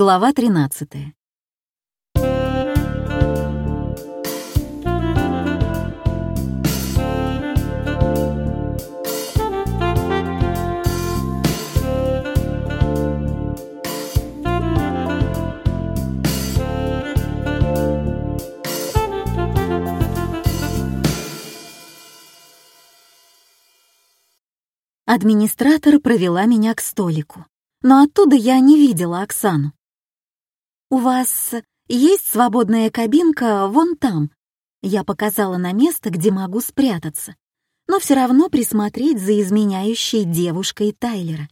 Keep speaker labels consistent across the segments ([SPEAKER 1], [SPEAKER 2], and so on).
[SPEAKER 1] Глава 13. Администратор провела меня к столику, но оттуда я не видела Оксану. «У вас есть свободная кабинка вон там?» Я показала на место, где могу спрятаться, но все равно присмотреть за изменяющей девушкой Тайлера.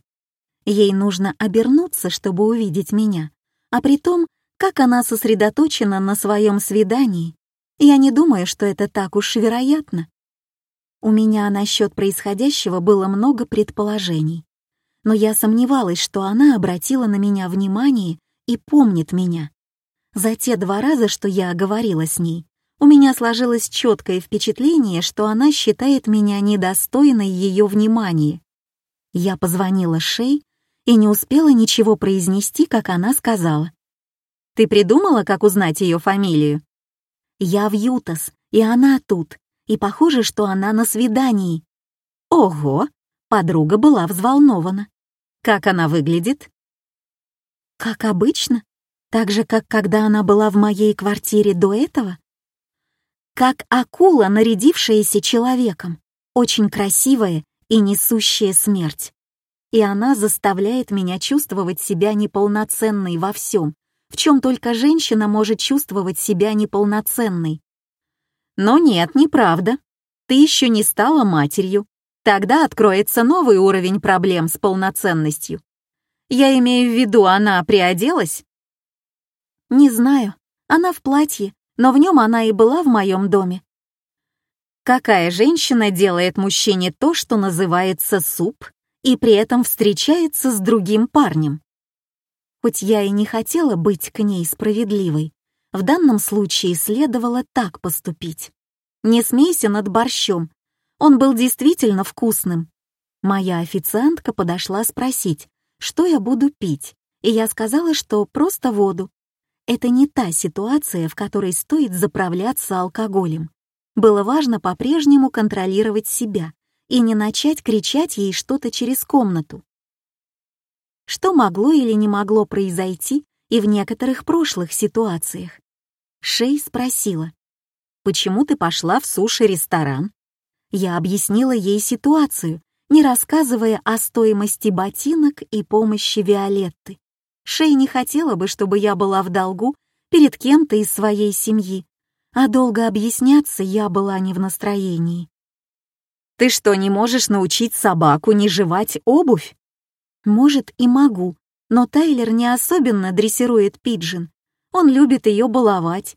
[SPEAKER 1] Ей нужно обернуться, чтобы увидеть меня, а при том, как она сосредоточена на своем свидании, я не думаю, что это так уж вероятно. У меня насчет происходящего было много предположений, но я сомневалась, что она обратила на меня внимание и помнит меня. За те два раза, что я говорила с ней, у меня сложилось четкое впечатление, что она считает меня недостойной ее внимания. Я позвонила Шей и не успела ничего произнести, как она сказала. «Ты придумала, как узнать ее фамилию?» «Я в Ютас, и она тут, и похоже, что она на свидании». «Ого!» — подруга была взволнована. «Как она выглядит?» Как обычно? Так же, как когда она была в моей квартире до этого? Как акула, нарядившаяся человеком, очень красивая и несущая смерть. И она заставляет меня чувствовать себя неполноценной во всем, в чем только женщина может чувствовать себя неполноценной. Но нет, неправда. Ты еще не стала матерью. Тогда откроется новый уровень проблем с полноценностью. Я имею в виду, она приоделась? Не знаю. Она в платье, но в нем она и была в моем доме. Какая женщина делает мужчине то, что называется суп, и при этом встречается с другим парнем? Хоть я и не хотела быть к ней справедливой, в данном случае следовало так поступить. Не смейся над борщом. Он был действительно вкусным. Моя официантка подошла спросить, что я буду пить, и я сказала, что просто воду. Это не та ситуация, в которой стоит заправляться алкоголем. Было важно по-прежнему контролировать себя и не начать кричать ей что-то через комнату. Что могло или не могло произойти и в некоторых прошлых ситуациях? Шей спросила, «Почему ты пошла в суши-ресторан?» Я объяснила ей ситуацию, не рассказывая о стоимости ботинок и помощи Виолетты. Шей не хотела бы, чтобы я была в долгу перед кем-то из своей семьи, а долго объясняться я была не в настроении. «Ты что, не можешь научить собаку не жевать обувь?» «Может, и могу, но Тайлер не особенно дрессирует Пиджин. Он любит ее баловать.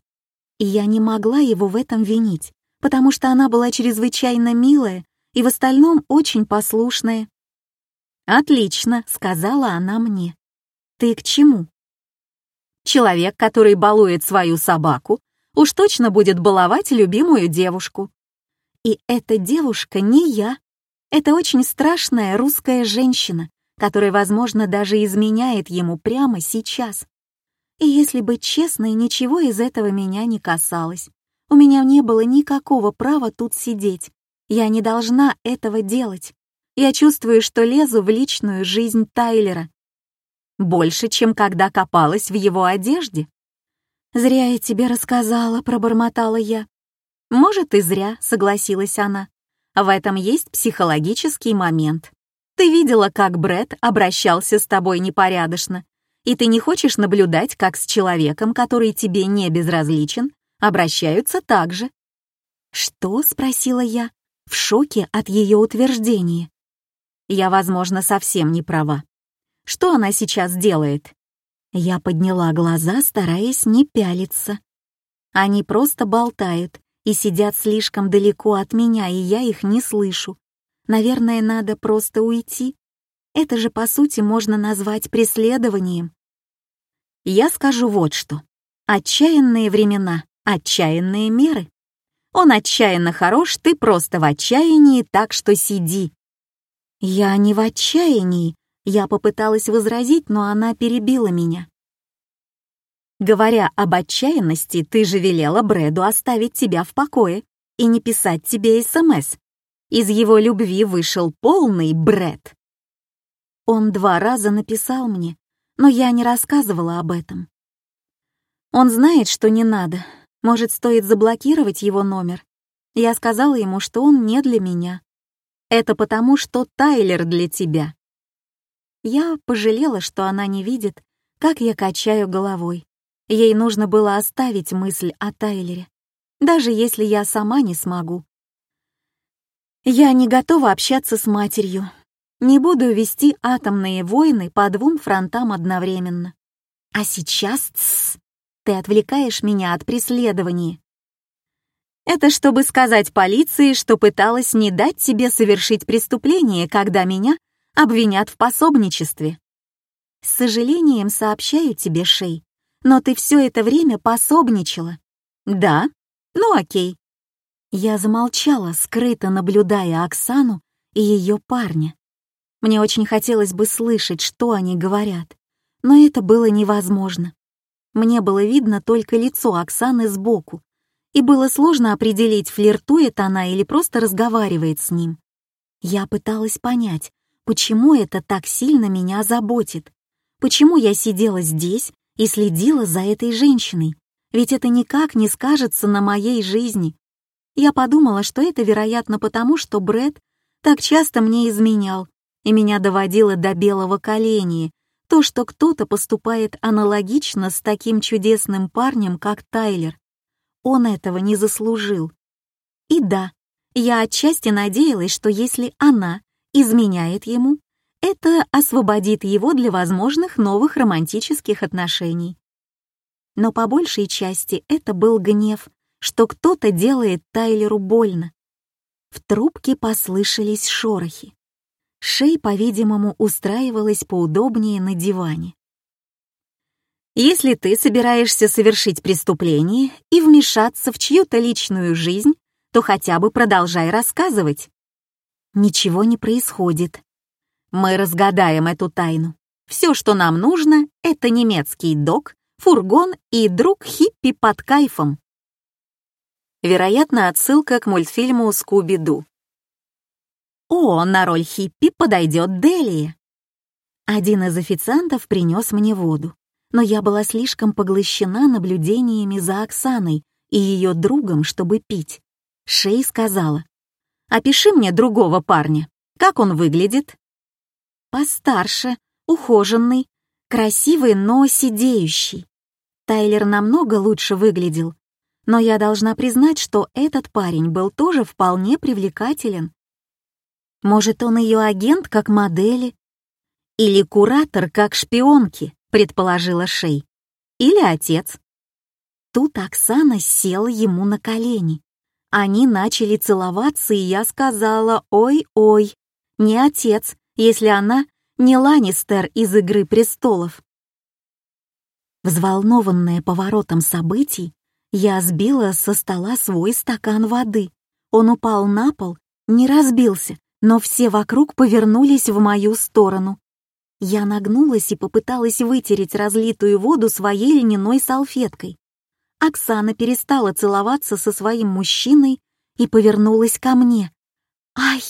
[SPEAKER 1] И я не могла его в этом винить, потому что она была чрезвычайно милая и в остальном очень послушная. «Отлично», — сказала она мне. «Ты к чему?» «Человек, который балует свою собаку, уж точно будет баловать любимую девушку. И эта девушка не я. Это очень страшная русская женщина, которая, возможно, даже изменяет ему прямо сейчас. И если быть честной, ничего из этого меня не касалось. У меня не было никакого права тут сидеть, я не должна этого делать. Я чувствую, что лезу в личную жизнь Тайлера. Больше, чем когда копалась в его одежде. «Зря я тебе рассказала», — пробормотала я. «Может, и зря», — согласилась она. «В этом есть психологический момент. Ты видела, как Бред обращался с тобой непорядочно, и ты не хочешь наблюдать, как с человеком, который тебе не безразличен, обращаются так же». «Что?» — спросила я в шоке от ее утверждения. Я, возможно, совсем не права. Что она сейчас делает? Я подняла глаза, стараясь не пялиться. Они просто болтают и сидят слишком далеко от меня, и я их не слышу. Наверное, надо просто уйти. Это же, по сути, можно назвать преследованием. Я скажу вот что. Отчаянные времена, отчаянные меры. Он отчаянно хорош, ты просто в отчаянии, так что сиди». «Я не в отчаянии», — я попыталась возразить, но она перебила меня. Говоря об отчаянности, ты же велела Брэду оставить тебя в покое и не писать тебе СМС. Из его любви вышел полный Брэд. Он два раза написал мне, но я не рассказывала об этом. Он знает, что не надо. Может, стоит заблокировать его номер. Я сказала ему, что он не для меня. Это потому, что Тайлер для тебя. Я пожалела, что она не видит, как я качаю головой. Ей нужно было оставить мысль о Тайлере, даже если я сама не смогу. Я не готова общаться с матерью. Не буду вести атомные войны по двум фронтам одновременно. А сейчас, тс, ты отвлекаешь меня от преследования. Это чтобы сказать полиции, что пыталась не дать тебе совершить преступление, когда меня обвинят в пособничестве. С сожалением сообщаю тебе, Шей, но ты все это время пособничала. Да? Ну окей. Я замолчала, скрыто наблюдая Оксану и ее парня. Мне очень хотелось бы слышать, что они говорят, но это было невозможно. Мне было видно только лицо Оксаны сбоку, и было сложно определить, флиртует она или просто разговаривает с ним. Я пыталась понять, почему это так сильно меня заботит, почему я сидела здесь и следила за этой женщиной, ведь это никак не скажется на моей жизни. Я подумала, что это, вероятно, потому, что Брэд так часто мне изменял, и меня доводило до белого коленя, то, что кто-то поступает аналогично с таким чудесным парнем, как Тайлер. Он этого не заслужил. И да, я отчасти надеялась, что если она изменяет ему, это освободит его для возможных новых романтических отношений. Но по большей части это был гнев, что кто-то делает Тайлеру больно. В трубке послышались шорохи. Шей, по-видимому, устраивалась поудобнее на диване. Если ты собираешься совершить преступление и вмешаться в чью-то личную жизнь, то хотя бы продолжай рассказывать. Ничего не происходит. Мы разгадаем эту тайну. Все, что нам нужно, это немецкий док, фургон и друг Хиппи под кайфом. Вероятно, отсылка к мультфильму «Скуби-Ду». «О, на роль Хиппи подойдет Делия!» Один из официантов принес мне воду но я была слишком поглощена наблюдениями за Оксаной и ее другом, чтобы пить. Шей сказала, «Опиши мне другого парня. Как он выглядит?» «Постарше, ухоженный, красивый, но сидеющий. Тайлер намного лучше выглядел, но я должна признать, что этот парень был тоже вполне привлекателен. Может, он ее агент как модели? Или куратор как шпионки? предположила Шей. Или отец. Тут Оксана села ему на колени. Они начали целоваться, и я сказала «Ой-ой, не отец, если она не Ланнистер из «Игры престолов». Взволнованная поворотом событий, я сбила со стола свой стакан воды. Он упал на пол, не разбился, но все вокруг повернулись в мою сторону. Я нагнулась и попыталась вытереть разлитую воду своей льняной салфеткой. Оксана перестала целоваться со своим мужчиной и повернулась ко мне. «Ай,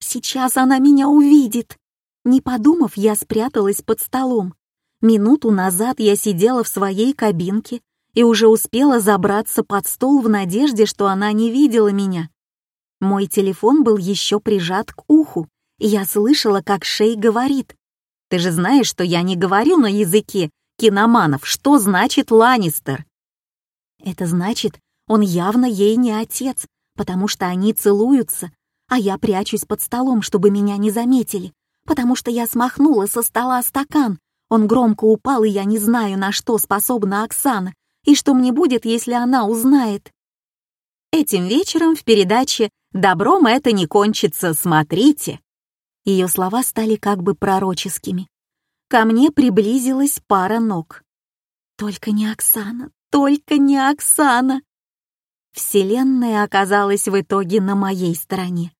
[SPEAKER 1] сейчас она меня увидит!» Не подумав, я спряталась под столом. Минуту назад я сидела в своей кабинке и уже успела забраться под стол в надежде, что она не видела меня. Мой телефон был еще прижат к уху, и я слышала, как Шей говорит. Ты же знаешь, что я не говорю на языке киноманов, что значит Ланнистер. Это значит, он явно ей не отец, потому что они целуются, а я прячусь под столом, чтобы меня не заметили, потому что я смахнула со стола стакан. Он громко упал, и я не знаю, на что способна Оксана, и что мне будет, если она узнает. Этим вечером в передаче «Добром это не кончится, смотрите» Ее слова стали как бы пророческими. Ко мне приблизилась пара ног. Только не Оксана, только не Оксана. Вселенная оказалась в итоге на моей стороне.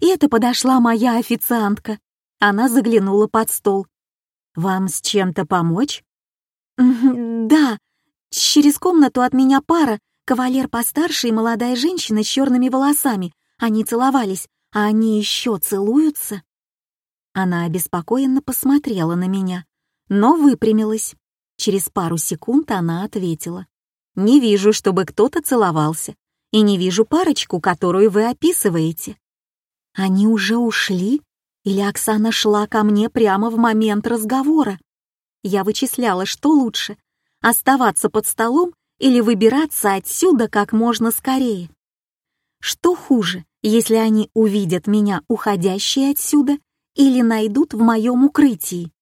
[SPEAKER 1] И это подошла моя официантка. Она заглянула под стол. «Вам с чем-то помочь?» «Да, Через комнату от меня пара, кавалер постарше и молодая женщина с черными волосами. Они целовались, а они еще целуются. Она обеспокоенно посмотрела на меня, но выпрямилась. Через пару секунд она ответила. «Не вижу, чтобы кто-то целовался, и не вижу парочку, которую вы описываете». «Они уже ушли? Или Оксана шла ко мне прямо в момент разговора?» Я вычисляла, что лучше — оставаться под столом или выбираться отсюда как можно скорее. Что хуже, если они увидят меня уходящей отсюда или найдут в моем укрытии?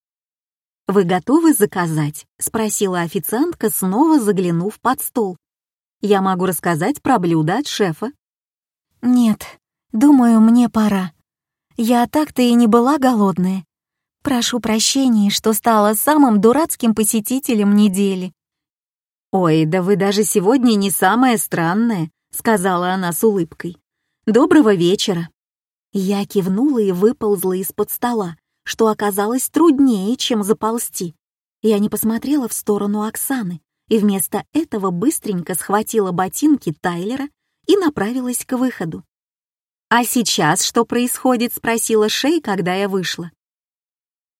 [SPEAKER 1] «Вы готовы заказать?» — спросила официантка, снова заглянув под стол. «Я могу рассказать про блюдо от шефа». «Нет, думаю, мне пора. Я так-то и не была голодная. Прошу прощения, что стала самым дурацким посетителем недели». «Ой, да вы даже сегодня не самое странное», — сказала она с улыбкой. «Доброго вечера». Я кивнула и выползла из-под стола, что оказалось труднее, чем заползти. Я не посмотрела в сторону Оксаны и вместо этого быстренько схватила ботинки Тайлера и направилась к выходу. «А сейчас что происходит?» — спросила Шей, когда я вышла.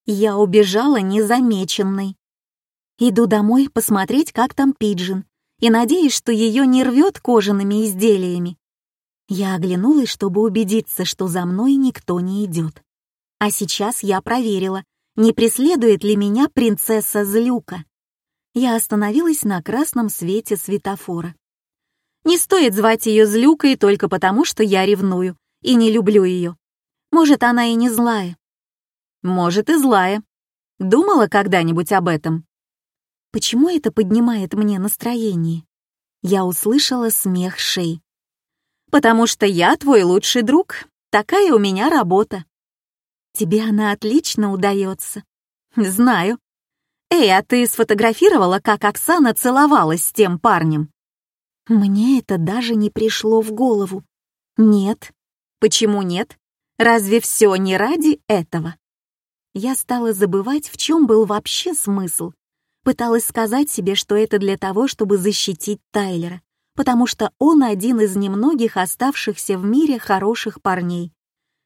[SPEAKER 1] Я убежала незамеченной. Иду домой посмотреть, как там Пиджин, и надеюсь, что ее не рвет кожаными изделиями. Я оглянулась, чтобы убедиться, что за мной никто не идет. А сейчас я проверила, не преследует ли меня принцесса Злюка. Я остановилась на красном свете светофора. Не стоит звать ее Злюкой только потому, что я ревную и не люблю ее. Может, она и не злая. Может, и злая. Думала когда-нибудь об этом? Почему это поднимает мне настроение? Я услышала смех Шей. «Потому что я твой лучший друг. Такая у меня работа». Тебе она отлично удается. Знаю. Эй, а ты сфотографировала, как Оксана целовалась с тем парнем? Мне это даже не пришло в голову. Нет. Почему нет? Разве все не ради этого? Я стала забывать, в чем был вообще смысл. Пыталась сказать себе, что это для того, чтобы защитить Тайлера, потому что он один из немногих оставшихся в мире хороших парней.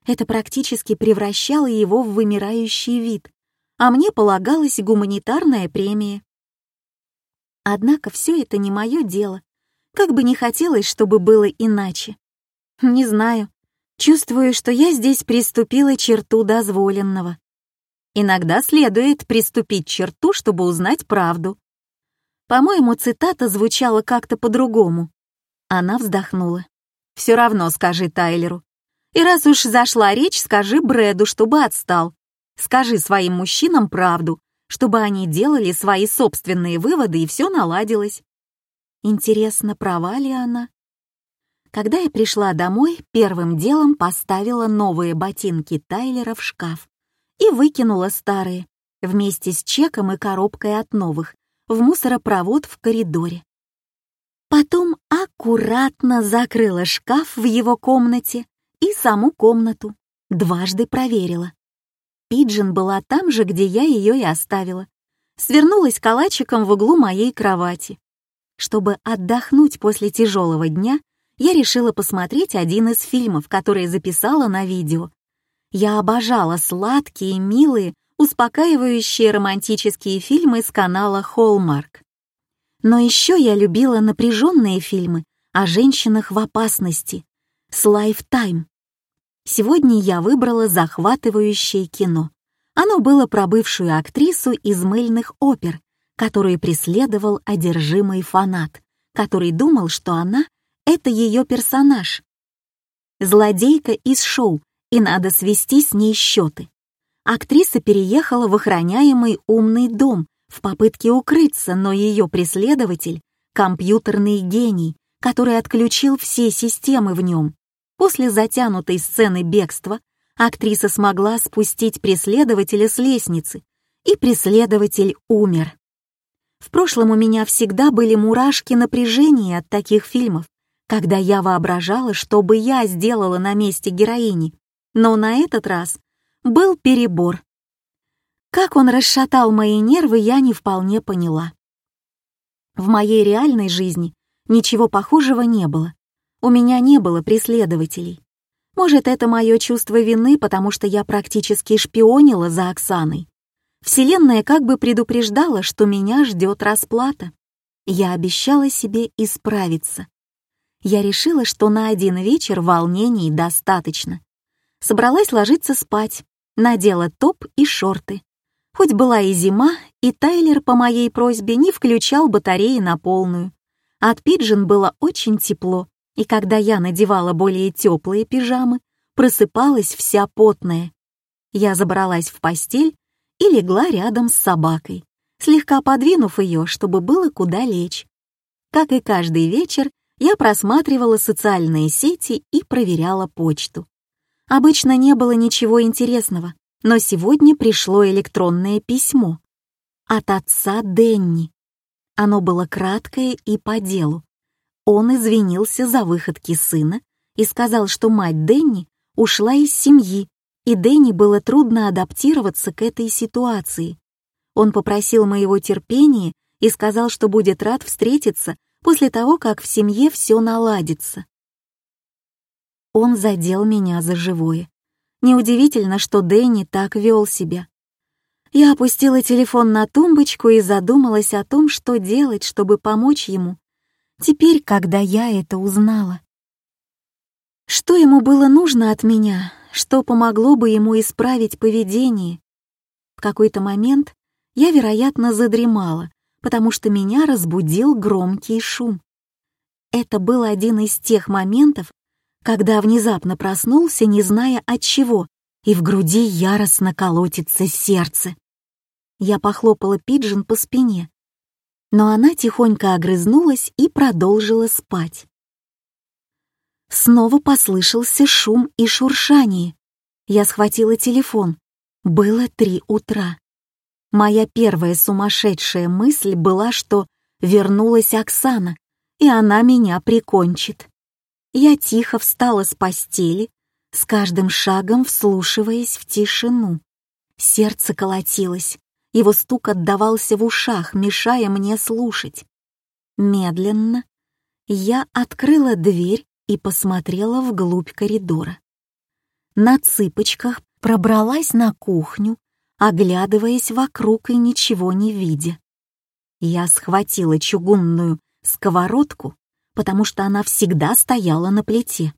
[SPEAKER 1] Это практически превращало его в вымирающий вид, а мне полагалась гуманитарная премия. Однако все это не мое дело. Как бы не хотелось, чтобы было иначе. Не знаю. Чувствую, что я здесь приступила черту дозволенного. Иногда следует приступить черту, чтобы узнать правду. По-моему, цитата звучала как-то по-другому. Она вздохнула. «Все равно скажи Тайлеру. И раз уж зашла речь, скажи Брэду, чтобы отстал. Скажи своим мужчинам правду, чтобы они делали свои собственные выводы и все наладилось. Интересно, права ли она? Когда я пришла домой, первым делом поставила новые ботинки Тайлера в шкаф и выкинула старые, вместе с чеком и коробкой от новых, в мусоропровод в коридоре. Потом аккуратно закрыла шкаф в его комнате и саму комнату. Дважды проверила. Пиджин была там же, где я ее и оставила. Свернулась калачиком в углу моей кровати. Чтобы отдохнуть после тяжелого дня, я решила посмотреть один из фильмов, которые записала на видео. Я обожала сладкие, милые, успокаивающие романтические фильмы с канала Hallmark. Но еще я любила напряженные фильмы о женщинах в опасности, с Lifetime. Сегодня я выбрала захватывающее кино. Оно было про бывшую актрису из мыльных опер, которую преследовал одержимый фанат, который думал, что она — это ее персонаж. Злодейка из шоу, и надо свести с ней счеты. Актриса переехала в охраняемый умный дом в попытке укрыться, но ее преследователь — компьютерный гений, который отключил все системы в нем. После затянутой сцены бегства актриса смогла спустить преследователя с лестницы, и преследователь умер. В прошлом у меня всегда были мурашки напряжения от таких фильмов, когда я воображала, что бы я сделала на месте героини, но на этот раз был перебор. Как он расшатал мои нервы, я не вполне поняла. В моей реальной жизни ничего похожего не было. У меня не было преследователей. Может, это мое чувство вины, потому что я практически шпионила за Оксаной. Вселенная как бы предупреждала, что меня ждет расплата. Я обещала себе исправиться. Я решила, что на один вечер волнений достаточно. Собралась ложиться спать, надела топ и шорты. Хоть была и зима, и Тайлер по моей просьбе не включал батареи на полную. От пиджин было очень тепло, и когда я надевала более теплые пижамы, просыпалась вся потная. Я забралась в постель и легла рядом с собакой, слегка подвинув ее, чтобы было куда лечь. Как и каждый вечер, я просматривала социальные сети и проверяла почту. Обычно не было ничего интересного, но сегодня пришло электронное письмо от отца Денни. Оно было краткое и по делу. Он извинился за выходки сына и сказал, что мать Дэнни ушла из семьи, и Дэнни было трудно адаптироваться к этой ситуации. Он попросил моего терпения и сказал, что будет рад встретиться после того, как в семье все наладится. Он задел меня за живое. Неудивительно, что Дэнни так вел себя. Я опустила телефон на тумбочку и задумалась о том, что делать, чтобы помочь ему, теперь, когда я это узнала. Что ему было нужно от меня, что помогло бы ему исправить поведение? В какой-то момент я, вероятно, задремала, потому что меня разбудил громкий шум. Это был один из тех моментов, когда внезапно проснулся, не зная от чего, и в груди яростно колотится сердце. Я похлопала Пиджин по спине но она тихонько огрызнулась и продолжила спать. Снова послышался шум и шуршание. Я схватила телефон. Было три утра. Моя первая сумасшедшая мысль была, что вернулась Оксана, и она меня прикончит. Я тихо встала с постели, с каждым шагом вслушиваясь в тишину. Сердце колотилось, его стук отдавался в ушах, мешая мне слушать. Медленно я открыла дверь и посмотрела вглубь коридора. На цыпочках пробралась на кухню, оглядываясь вокруг и ничего не видя. Я схватила чугунную сковородку, потому что она всегда стояла на плите.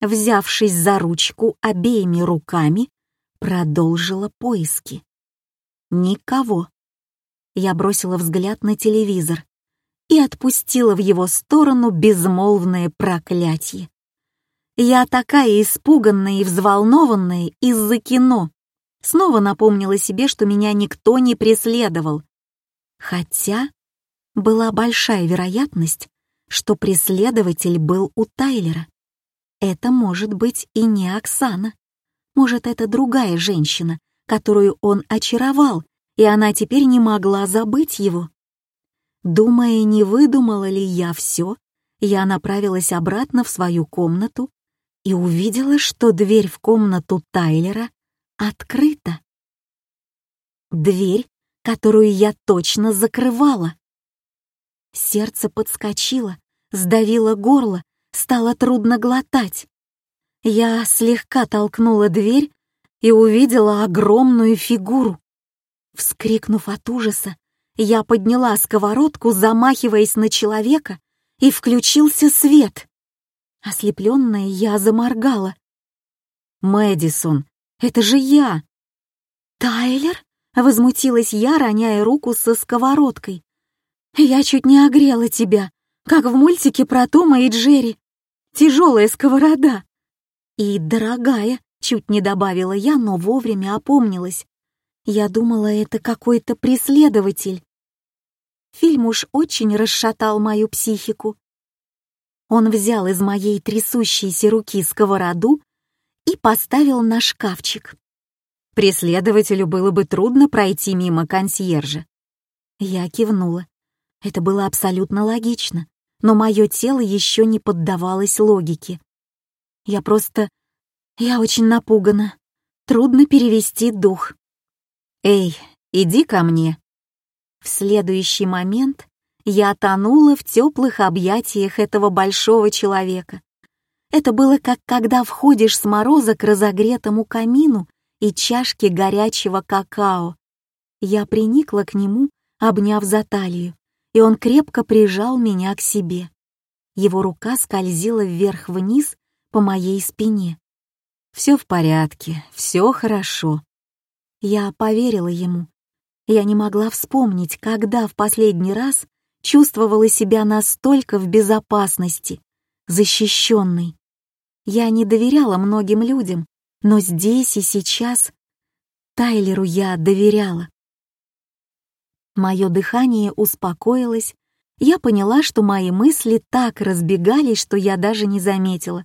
[SPEAKER 1] Взявшись за ручку обеими руками, продолжила поиски. Никого. Я бросила взгляд на телевизор и отпустила в его сторону безмолвное проклятие. Я такая испуганная и взволнованная из-за кино. Снова напомнила себе, что меня никто не преследовал. Хотя была большая вероятность, что преследователь был у Тайлера. Это может быть и не Оксана. Может, это другая женщина, которую он очаровал, и она теперь не могла забыть его. Думая, не выдумала ли я все, я направилась обратно в свою комнату и увидела, что дверь в комнату Тайлера открыта. Дверь, которую я точно закрывала. Сердце подскочило, сдавило горло, стало трудно глотать. Я слегка толкнула дверь и увидела огромную фигуру. Вскрикнув от ужаса, я подняла сковородку, замахиваясь на человека, и включился свет. Ослепленная, я заморгала. «Мэдисон, это же я!» «Тайлер?» — возмутилась я, роняя руку со сковородкой. «Я чуть не огрела тебя, как в мультике про Тома и Джерри. Тяжелая сковорода. И дорогая, Чуть не добавила я, но вовремя опомнилась. Я думала, это какой-то преследователь. Фильм уж очень расшатал мою психику. Он взял из моей трясущейся руки сковороду и поставил на шкафчик. Преследователю было бы трудно пройти мимо консьержа. Я кивнула. Это было абсолютно логично, но мое тело еще не поддавалось логике. Я просто я очень напугана. Трудно перевести дух. «Эй, иди ко мне». В следующий момент Я тонула в теплых объятиях этого большого человека. Это было как когда входишь с мороза к разогретому камину и чашке горячего какао. Я приникла к нему, обняв за талию, и он крепко прижал меня к себе. Его рука скользила вверх-вниз по моей спине. «Все в порядке, все хорошо». Я поверила ему. Я не могла вспомнить, когда в последний раз чувствовала себя настолько в безопасности, защищенной. Я не доверяла многим людям, но здесь и сейчас Тайлеру я доверяла. Мое дыхание успокоилось, я поняла, что мои мысли так разбегались, что я даже не заметила.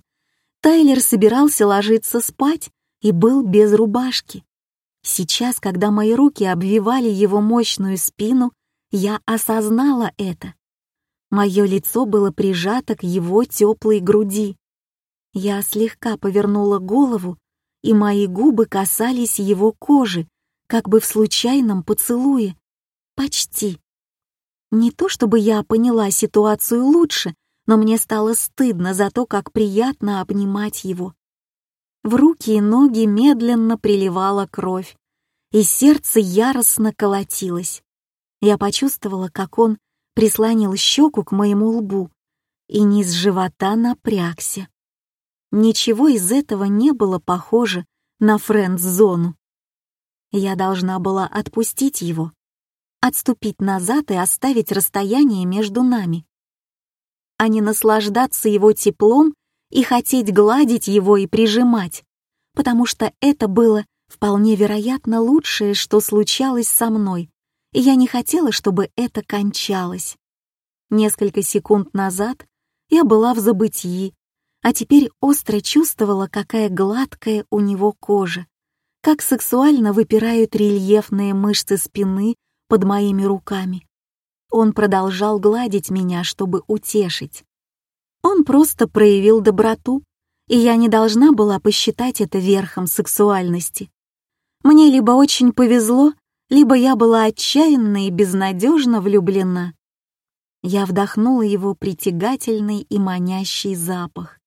[SPEAKER 1] Тайлер собирался ложиться спать и был без рубашки. Сейчас, когда мои руки обвивали его мощную спину, я осознала это. Мое лицо было прижато к его теплой груди. Я слегка повернула голову, и мои губы касались его кожи, как бы в случайном поцелуе. Почти. Не то чтобы я поняла ситуацию лучше, но мне стало стыдно за то, как приятно обнимать его. В руки и ноги медленно приливала кровь, и сердце яростно колотилось. Я почувствовала, как он прислонил щеку к моему лбу, и низ живота напрягся. Ничего из этого не было похоже на френд-зону. Я должна была отпустить его, отступить назад и оставить расстояние между нами, а не наслаждаться его теплом и хотеть гладить его и прижимать, потому что это было вполне вероятно лучшее, что случалось со мной, и я не хотела, чтобы это кончалось. Несколько секунд назад я была в забытии, а теперь остро чувствовала, какая гладкая у него кожа, как сексуально выпирают рельефные мышцы спины под моими руками. Он продолжал гладить меня, чтобы утешить. Он просто проявил доброту, и я не должна была посчитать это верхом сексуальности. Мне либо очень повезло, либо я была отчаянна и безнадежно влюблена. Я вдохнула его притягательный и манящий запах.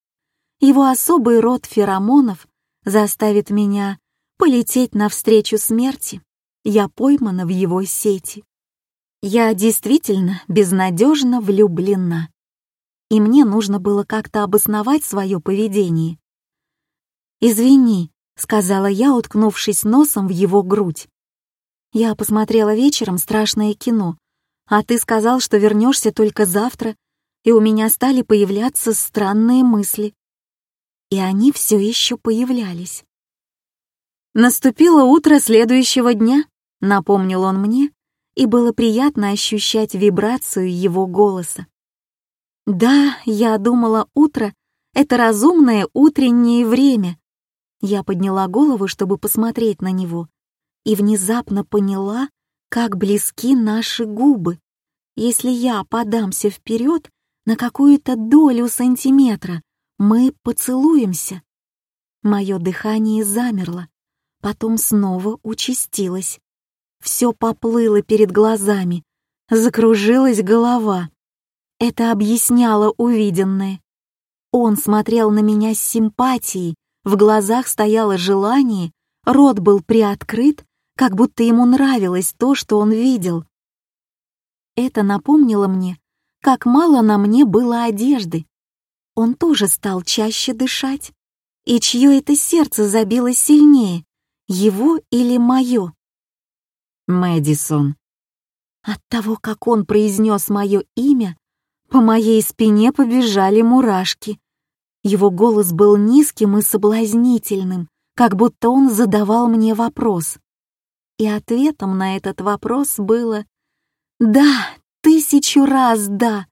[SPEAKER 1] Его особый род феромонов заставит меня полететь навстречу смерти я поймана в его сети. Я действительно безнадежно влюблена. И мне нужно было как-то обосновать свое поведение. «Извини», — сказала я, уткнувшись носом в его грудь. «Я посмотрела вечером страшное кино, а ты сказал, что вернешься только завтра, и у меня стали появляться странные мысли. И они все еще появлялись. Наступило утро следующего дня, напомнил он мне, и было приятно ощущать вибрацию его голоса. Да, я думала, утро — это разумное утреннее время. Я подняла голову, чтобы посмотреть на него, и внезапно поняла, как близки наши губы. Если я подамся вперед на какую-то долю сантиметра, мы поцелуемся. Мое дыхание замерло, потом снова участилось. Все поплыло перед глазами, закружилась голова. Это объясняло увиденное. Он смотрел на меня с симпатией, в глазах стояло желание, рот был приоткрыт, как будто ему нравилось то, что он видел. Это напомнило мне, как мало на мне было одежды. Он тоже стал чаще дышать. И чье это сердце забилось сильнее, его или мое? Мэдисон. От того, как он произнес мое имя, по моей спине побежали мурашки. Его голос был низким и соблазнительным, как будто он задавал мне вопрос. И ответом на этот вопрос было «Да, тысячу раз да».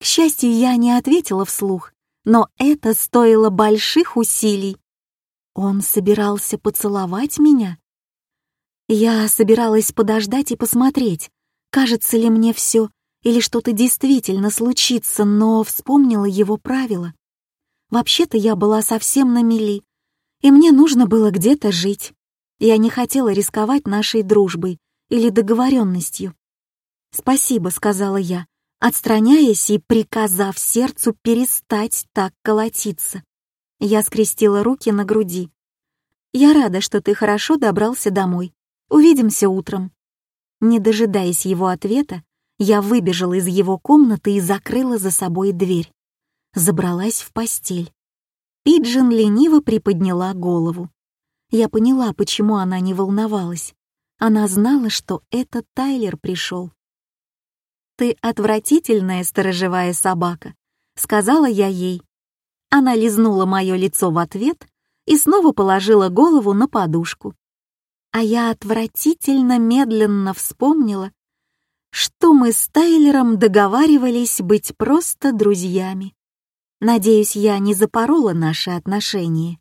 [SPEAKER 1] К счастью, я не ответила вслух, но это стоило больших усилий. Он собирался поцеловать меня? Я собиралась подождать и посмотреть, кажется ли мне все или что-то действительно случится, но вспомнила его правила. Вообще-то я была совсем на мели, и мне нужно было где-то жить. Я не хотела рисковать нашей дружбой или договоренностью. «Спасибо», — сказала я, отстраняясь и приказав сердцу перестать так колотиться. Я скрестила руки на груди. «Я рада, что ты хорошо добрался домой. Увидимся утром». Не дожидаясь его ответа, я выбежала из его комнаты и закрыла за собой дверь. Забралась в постель. Пиджин лениво приподняла голову. Я поняла, почему она не волновалась. Она знала, что это Тайлер пришел. «Ты отвратительная сторожевая собака», — сказала я ей. Она лизнула мое лицо в ответ и снова положила голову на подушку. А я отвратительно медленно вспомнила, что мы с Тайлером договаривались быть просто друзьями. Надеюсь, я не запорола наши отношения.